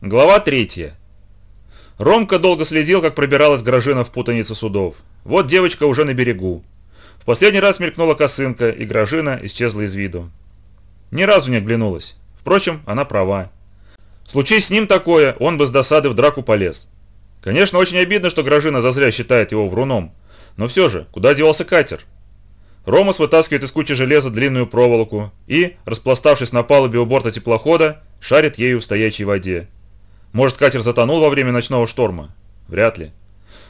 Глава третья. Ромка долго следил, как пробиралась Грожина в путанице судов. Вот девочка уже на берегу. В последний раз мелькнула косынка, и Грожина исчезла из виду. Ни разу не оглянулась. Впрочем, она права. Случись с ним такое, он бы с досады в драку полез. Конечно, очень обидно, что Грожина зазря считает его вруном. Но все же, куда девался катер? Ромас вытаскивает из кучи железа длинную проволоку и, распластавшись на палубе у борта теплохода, шарит ею в стоячей воде. Может, катер затонул во время ночного шторма? Вряд ли.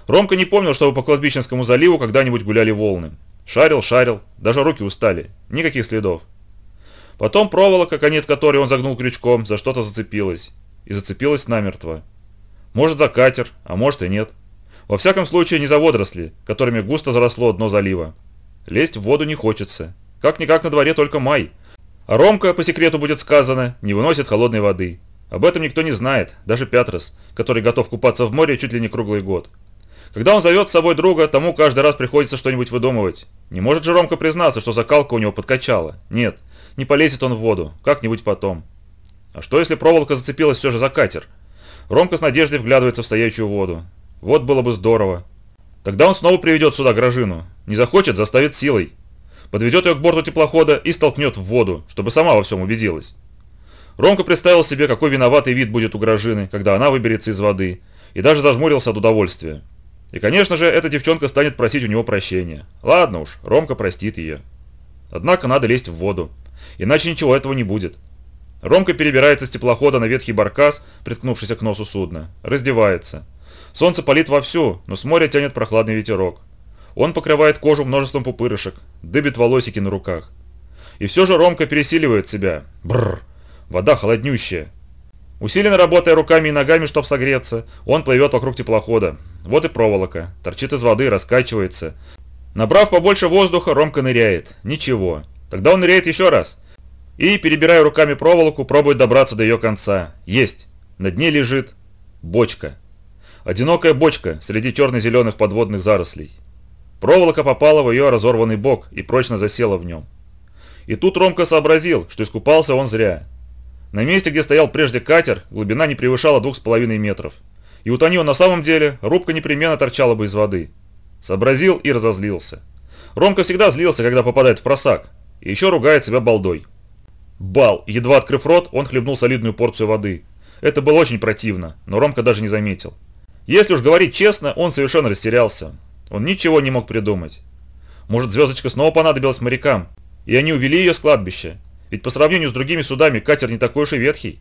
Ромка не помнил, чтобы по кладбищенскому заливу когда-нибудь гуляли волны. Шарил, шарил, даже руки устали. Никаких следов. Потом проволока, конец которой он загнул крючком, за что-то зацепилась. И зацепилась намертво. Может, за катер, а может и нет. Во всяком случае, не за водоросли, которыми густо заросло дно залива. Лезть в воду не хочется. Как-никак на дворе только май. А Ромка, по секрету будет сказано, не выносит холодной воды. Об этом никто не знает, даже Пятрос, который готов купаться в море чуть ли не круглый год. Когда он зовет с собой друга, тому каждый раз приходится что-нибудь выдумывать. Не может же Ромка признаться, что закалка у него подкачала. Нет, не полезет он в воду, как-нибудь потом. А что если проволока зацепилась все же за катер? Ромка с надеждой вглядывается в стоячую воду. Вот было бы здорово. Тогда он снова приведет сюда Грожину. Не захочет, заставит силой. Подведет ее к борту теплохода и столкнет в воду, чтобы сама во всем убедилась. Ромка представил себе, какой виноватый вид будет у Грожины, когда она выберется из воды, и даже зажмурился от удовольствия. И, конечно же, эта девчонка станет просить у него прощения. Ладно уж, Ромка простит ее. Однако надо лезть в воду, иначе ничего этого не будет. Ромка перебирается с теплохода на ветхий баркас, приткнувшийся к носу судна, раздевается. Солнце палит вовсю, но с моря тянет прохладный ветерок. Он покрывает кожу множеством пупырышек, дыбит волосики на руках. И все же Ромка пересиливает себя. Бррр. Вода холоднющая. Усиленно работая руками и ногами, чтобы согреться, он плывет вокруг теплохода. Вот и проволока. Торчит из воды, раскачивается. Набрав побольше воздуха, Ромка ныряет. Ничего. Тогда он ныряет еще раз. И, перебирая руками проволоку, пробует добраться до ее конца. Есть. На дне лежит бочка. Одинокая бочка среди черно-зеленых подводных зарослей. Проволока попала в ее разорванный бок и прочно засела в нем. И тут Ромка сообразил, что искупался он зря. На месте, где стоял прежде катер, глубина не превышала двух с половиной метров. И утони он на самом деле, рубка непременно торчала бы из воды. Сообразил и разозлился. Ромка всегда злился, когда попадает в просак. И еще ругает себя балдой. Бал! Едва открыв рот, он хлебнул солидную порцию воды. Это было очень противно, но Ромка даже не заметил. Если уж говорить честно, он совершенно растерялся. Он ничего не мог придумать. Может, звездочка снова понадобилась морякам, и они увели ее с кладбища, ведь по сравнению с другими судами катер не такой уж и ветхий.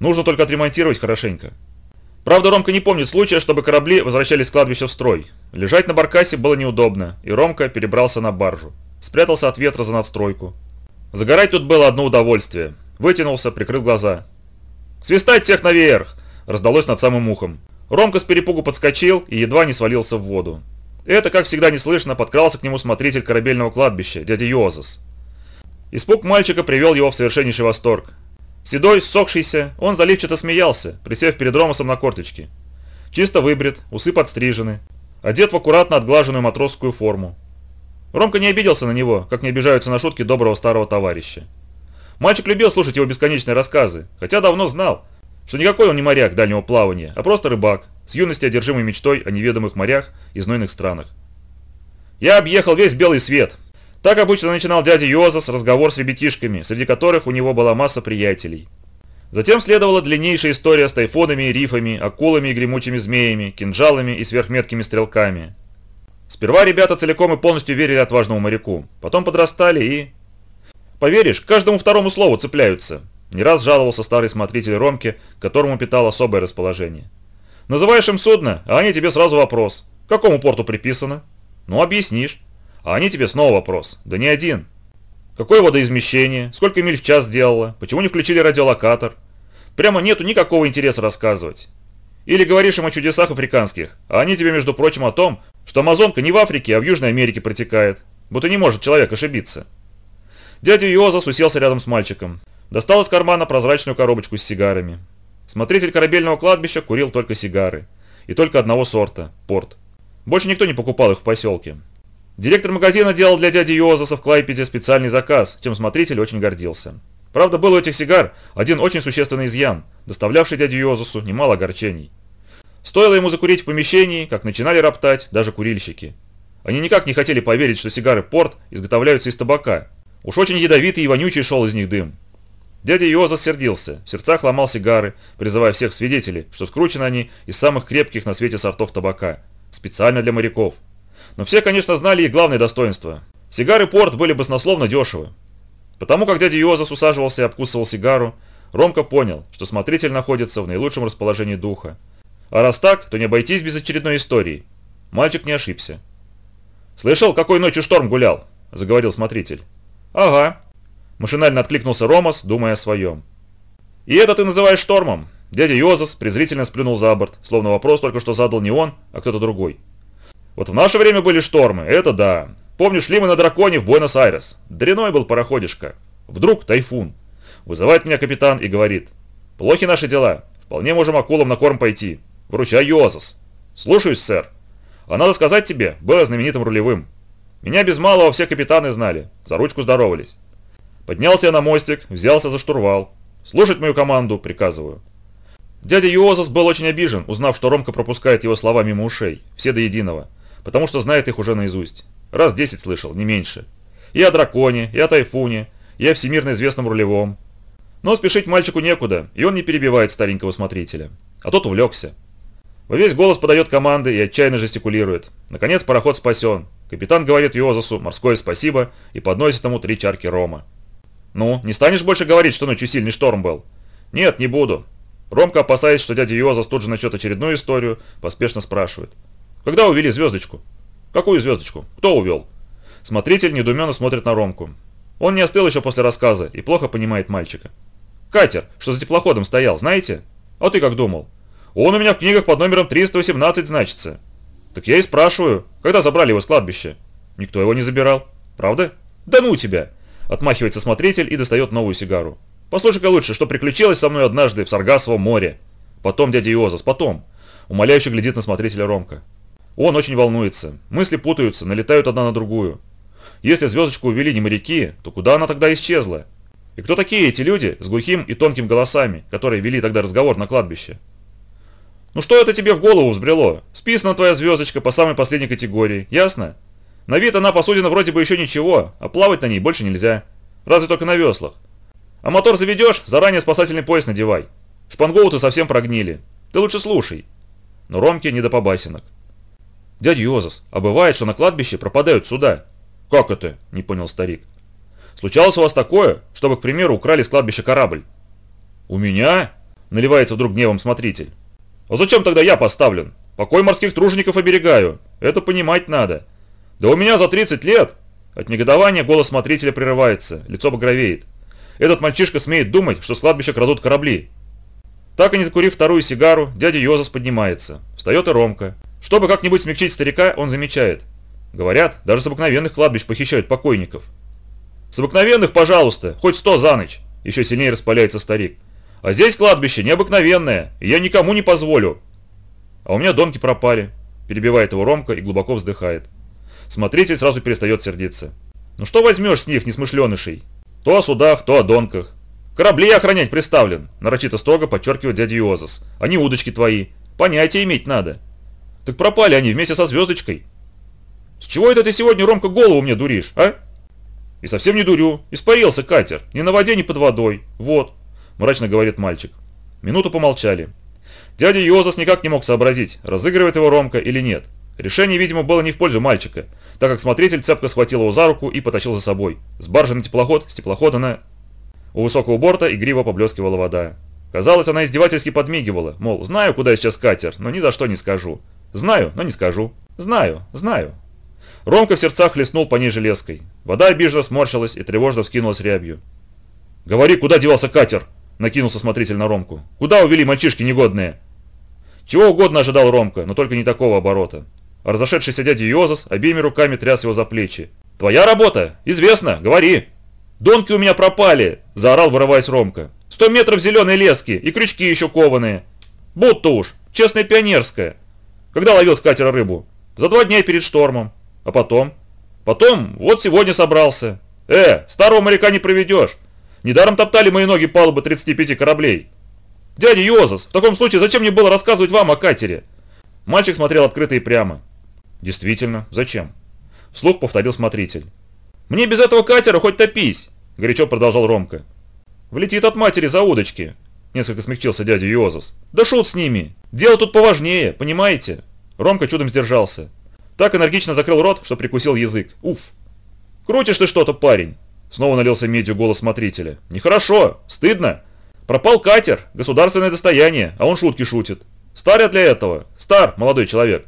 Нужно только отремонтировать хорошенько. Правда, Ромка не помнит случая, чтобы корабли возвращались с кладбища в строй. Лежать на баркасе было неудобно, и Ромка перебрался на баржу. Спрятался от ветра за надстройку. Загорать тут было одно удовольствие. Вытянулся, прикрыл глаза. «Свистать всех наверх!» раздалось над самым ухом. Ромка с перепугу подскочил и едва не свалился в воду. Это, как всегда неслышно, подкрался к нему смотритель корабельного кладбища, дядя Йозас. Испуг мальчика привел его в совершеннейший восторг. Седой, ссохшийся, он заливчато смеялся, присев перед Ромасом на корточки. Чисто выбрит, усы подстрижены, одет в аккуратно отглаженную матросскую форму. Ромка не обиделся на него, как не обижаются на шутки доброго старого товарища. Мальчик любил слушать его бесконечные рассказы, хотя давно знал, что никакой он не моряк дальнего плавания, а просто рыбак, с юности одержимой мечтой о неведомых морях и знойных странах. «Я объехал весь белый свет», так обычно начинал дядя Йозас разговор с ребятишками, среди которых у него была масса приятелей. Затем следовала длиннейшая история с тайфунами и рифами, акулами и гремучими змеями, кинжалами и сверхметкими стрелками. Сперва ребята целиком и полностью верили отважному моряку, потом подрастали и... Поверишь, к каждому второму слову цепляются. Не раз жаловался старый смотритель Ромки, которому питал особое расположение. Называешь им судно, а они тебе сразу вопрос. К какому порту приписано? Ну, объяснишь. А они тебе снова вопрос. Да не один. Какое водоизмещение? Сколько миль в час сделало? Почему не включили радиолокатор? Прямо нету никакого интереса рассказывать. Или говоришь им о чудесах африканских, а они тебе, между прочим, о том, что Амазонка не в Африке, а в Южной Америке протекает. Будто не может человек ошибиться. Дядя Йозас уселся рядом с мальчиком. Достал из кармана прозрачную коробочку с сигарами. Смотритель корабельного кладбища курил только сигары. И только одного сорта – порт. Больше никто не покупал их в поселке. Директор магазина делал для дяди Йозаса в Клайпеде специальный заказ, чем смотритель очень гордился. Правда, был у этих сигар один очень существенный изъян, доставлявший дяде Йозусу немало огорчений. Стоило ему закурить в помещении, как начинали роптать даже курильщики. Они никак не хотели поверить, что сигары «Порт» изготовляются из табака. Уж очень ядовитый и вонючий шел из них дым. Дядя Йозас сердился, в сердцах ломал сигары, призывая всех свидетелей, что скручены они из самых крепких на свете сортов табака, специально для моряков. Но все, конечно, знали их главное достоинство. Сигары «Порт» были баснословно дешевы. Потому как дядя Йозас усаживался и обкусывал сигару, Ромка понял, что смотритель находится в наилучшем расположении духа. А раз так, то не обойтись без очередной истории. Мальчик не ошибся. «Слышал, какой ночью шторм гулял?» – заговорил смотритель. «Ага». Машинально откликнулся Ромас, думая о своем. «И это ты называешь штормом?» Дядя Йозас презрительно сплюнул за борт, словно вопрос только что задал не он, а кто-то другой. «Вот в наше время были штормы, это да. Помню, шли мы на драконе в Буэнос-Айрес. Дряной был пароходишка. Вдруг тайфун. Вызывает меня капитан и говорит. Плохи наши дела. Вполне можем акулам на корм пойти. Выручай, Йозас. Слушаюсь, сэр. А надо сказать тебе, был знаменитым рулевым. Меня без малого все капитаны знали. За ручку здоровались. Поднялся я на мостик, взялся за штурвал. Слушать мою команду, приказываю. Дядя Йозас был очень обижен, узнав, что Ромка пропускает его слова мимо ушей, все до единого, потому что знает их уже наизусть. Раз десять слышал, не меньше. И о драконе, и о тайфуне, и о всемирно известном рулевом. Но спешить мальчику некуда, и он не перебивает старенького смотрителя. А тот увлекся. Во весь голос подает команды и отчаянно жестикулирует. Наконец пароход спасен. Капитан говорит Йозасу морское спасибо и подносит ему три чарки рома. «Ну, не станешь больше говорить, что ночью сильный шторм был?» «Нет, не буду». Ромка, опасаясь, что дядя Йозас тут же начнет очередную историю, поспешно спрашивает. «Когда увели звездочку?» «Какую звездочку? Кто увел?» Смотритель недуменно смотрит на Ромку. Он не остыл еще после рассказа и плохо понимает мальчика. «Катер, что за теплоходом стоял, знаете? А ты как думал?» «Он у меня в книгах под номером 318 значится». «Так я и спрашиваю, когда забрали его с кладбища?» «Никто его не забирал. Правда?» «Да ну тебя!» Отмахивается смотритель и достает новую сигару. «Послушай-ка лучше, что приключилось со мной однажды в Саргасовом море. Потом дядя Иозас, потом». Умоляюще глядит на смотрителя Ромка. Он очень волнуется. Мысли путаются, налетают одна на другую. Если звездочку увели не моряки, то куда она тогда исчезла? И кто такие эти люди с глухим и тонким голосами, которые вели тогда разговор на кладбище? Ну что это тебе в голову взбрело? Списана твоя звездочка по самой последней категории, ясно? На вид она посудина вроде бы еще ничего, а плавать на ней больше нельзя. Разве только на веслах. А мотор заведешь, заранее спасательный пояс надевай. Шпангоуты совсем прогнили. Ты лучше слушай. Но Ромке не до побасенок. «Дядя Йозас, а бывает, что на кладбище пропадают суда?» «Как это?» – не понял старик. «Случалось у вас такое, чтобы, к примеру, украли с кладбища корабль?» «У меня?» – наливается вдруг гневом смотритель. «А зачем тогда я поставлен? Покой морских тружеников оберегаю. Это понимать надо. Да у меня за 30 лет!» От негодования голос смотрителя прерывается, лицо багровеет. Этот мальчишка смеет думать, что с кладбища крадут корабли. Так и не закурив вторую сигару, дядя Йозас поднимается. Встает и Ромка. Чтобы как-нибудь смягчить старика, он замечает. Говорят, даже с обыкновенных кладбищ похищают покойников. С обыкновенных, пожалуйста, хоть сто за ночь. Еще сильнее распаляется старик. А здесь кладбище необыкновенное, и я никому не позволю. А у меня донки пропали. Перебивает его Ромка и глубоко вздыхает. Смотритель сразу перестает сердиться. Ну что возьмешь с них, несмышленышей? То о судах, то о донках. Корабли охранять приставлен, нарочито строго подчеркивает дядя Иозас. Они удочки твои. Понятия иметь надо. Так пропали они вместе со звездочкой. С чего это ты сегодня, Ромка, голову мне дуришь, а? И совсем не дурю. Испарился катер. Ни на воде, ни под водой. Вот. Мрачно говорит мальчик. Минуту помолчали. Дядя Йозас никак не мог сообразить, разыгрывает его Ромка или нет. Решение, видимо, было не в пользу мальчика, так как смотритель цепко схватил его за руку и потащил за собой. С баржи на теплоход, с теплохода на... У высокого борта игриво поблескивала вода. Казалось, она издевательски подмигивала, мол, знаю, куда сейчас катер, но ни за что не скажу. Знаю, но не скажу. Знаю, знаю. Ромка в сердцах хлестнул по ней железкой. Вода обиженно сморщилась и тревожно вскинулась рябью. «Говори, куда девался катер?» – накинулся смотритель на Ромку. «Куда увели мальчишки негодные?» Чего угодно ожидал Ромка, но только не такого оборота. разошедшийся дядя Йозас обеими руками тряс его за плечи. «Твоя работа? Известно, говори!» «Донки у меня пропали!» – заорал, вырываясь Ромка. «Сто метров зеленой лески и крючки еще кованые!» «Будто уж! Честная пионерская!» Когда ловил с катера рыбу? За два дня перед штормом. А потом? Потом, вот сегодня собрался. Э, старого моряка не проведешь. Недаром топтали мои ноги палубы 35 кораблей. Дядя Йозас, в таком случае зачем мне было рассказывать вам о катере? Мальчик смотрел открыто и прямо. Действительно, зачем? Вслух повторил смотритель. Мне без этого катера хоть топись, горячо продолжал Ромка. Влетит от матери за удочки, несколько смягчился дядя Йозас. Да шут с ними, дело тут поважнее, понимаете? Ромка чудом сдержался. Так энергично закрыл рот, что прикусил язык. Уф. Крутишь ты что-то, парень. Снова налился медью голос смотрителя. Нехорошо, стыдно. Пропал катер, государственное достояние, а он шутки шутит. Стар я для этого, стар, молодой человек.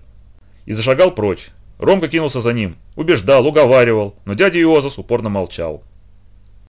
И зашагал прочь. Ромка кинулся за ним, убеждал, уговаривал, но дядя Иозас упорно молчал.